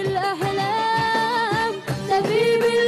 الأحلام طبيب الأحلام